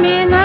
me now.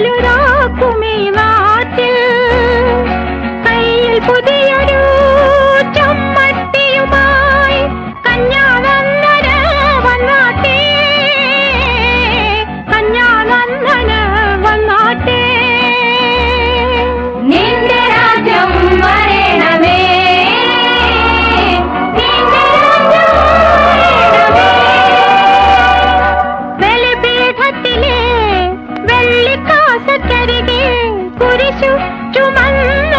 melhorar. 就满。